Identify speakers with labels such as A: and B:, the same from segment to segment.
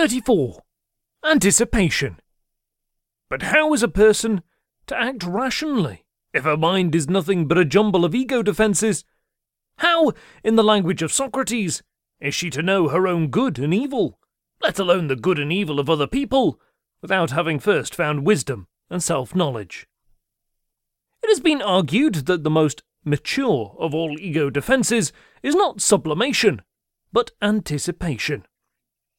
A: 34. Anticipation. But how is a person to act rationally if her mind is nothing but a jumble of ego defences? How, in the language of Socrates, is she to know her own good and evil, let alone the good and evil of other people, without having first found wisdom and self knowledge? It has been argued that the most mature of all ego defences is not sublimation, but anticipation,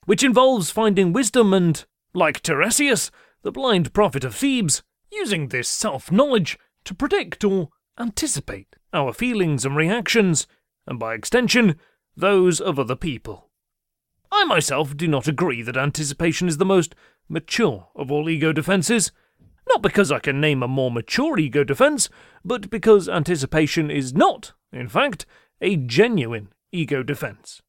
A: which involves finding wisdom and, like Tiresias, the blind prophet of Thebes, using this self knowledge to predict or anticipate our feelings and reactions, and by extension, those of other people. I myself do not agree that anticipation is the most mature of all ego defences, not because I can name a more mature ego defense, but because anticipation is not, in fact, a genuine ego defense.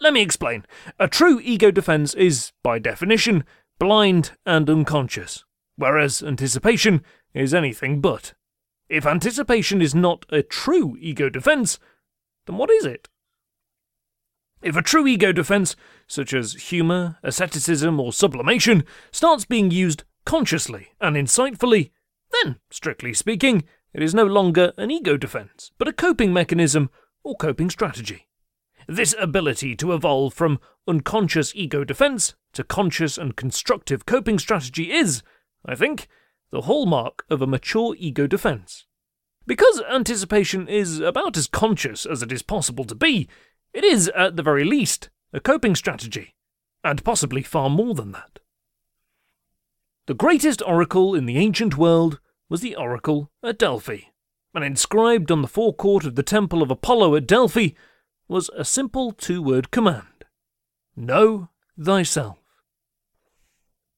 A: Let me explain. A true ego defense is, by definition, blind and unconscious, whereas anticipation is anything but. If anticipation is not a true ego defense, then what is it? If a true ego defense, such as humour, asceticism, or sublimation, starts being used consciously and insightfully, then, strictly speaking, it is no longer an ego defense, but a coping mechanism or coping strategy. This ability to evolve from unconscious ego defense to conscious and constructive coping strategy is, I think, the hallmark of a mature ego defense. Because anticipation is about as conscious as it is possible to be, it is, at the very least, a coping strategy, and possibly far more than that. The greatest oracle in the ancient world was the oracle at Delphi, and inscribed on the forecourt of the temple of Apollo at Delphi was a simple two word command Know thyself.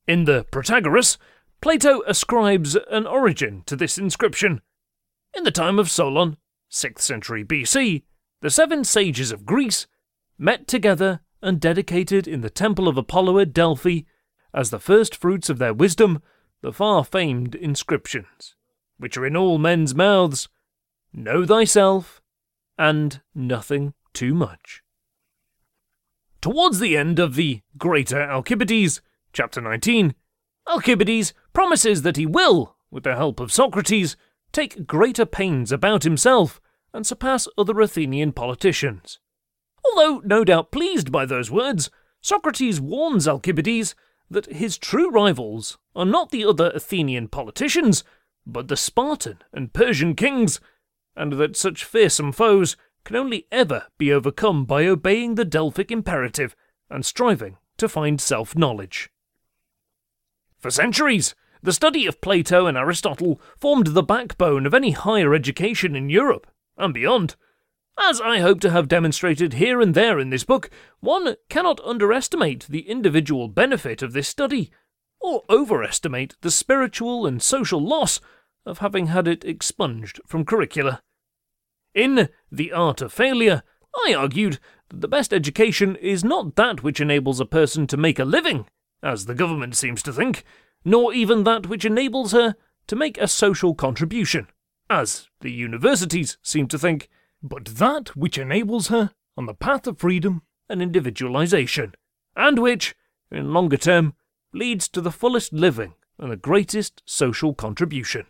A: In the Protagoras, Plato ascribes an origin to this inscription. In the time of Solon, 6th century BC, the seven sages of Greece met together and dedicated in the temple of Apollo at Delphi as the first fruits of their wisdom the far famed inscriptions, which are in all men's mouths Know thyself, and nothing too much. Towards the end of the Greater Alcibiades, chapter 19, Alcibiades promises that he will, with the help of Socrates, take greater pains about himself and surpass other Athenian politicians. Although no doubt pleased by those words, Socrates warns Alcibiades that his true rivals are not the other Athenian politicians, but the Spartan and Persian kings, and that such fearsome foes can only ever be overcome by obeying the Delphic imperative and striving to find self knowledge. For centuries, the study of Plato and Aristotle formed the backbone of any higher education in Europe and beyond. As I hope to have demonstrated here and there in this book, one cannot underestimate the individual benefit of this study, or overestimate the spiritual and social loss of having had it expunged from curricula. In The Art of Failure, I argued that the best education is not that which enables a person to make a living, as the government seems to think, nor even that which enables her to make a social contribution, as the universities seem to think but that which enables her on the path of freedom and individualization, and which, in longer term, leads to the fullest living and the greatest social contribution.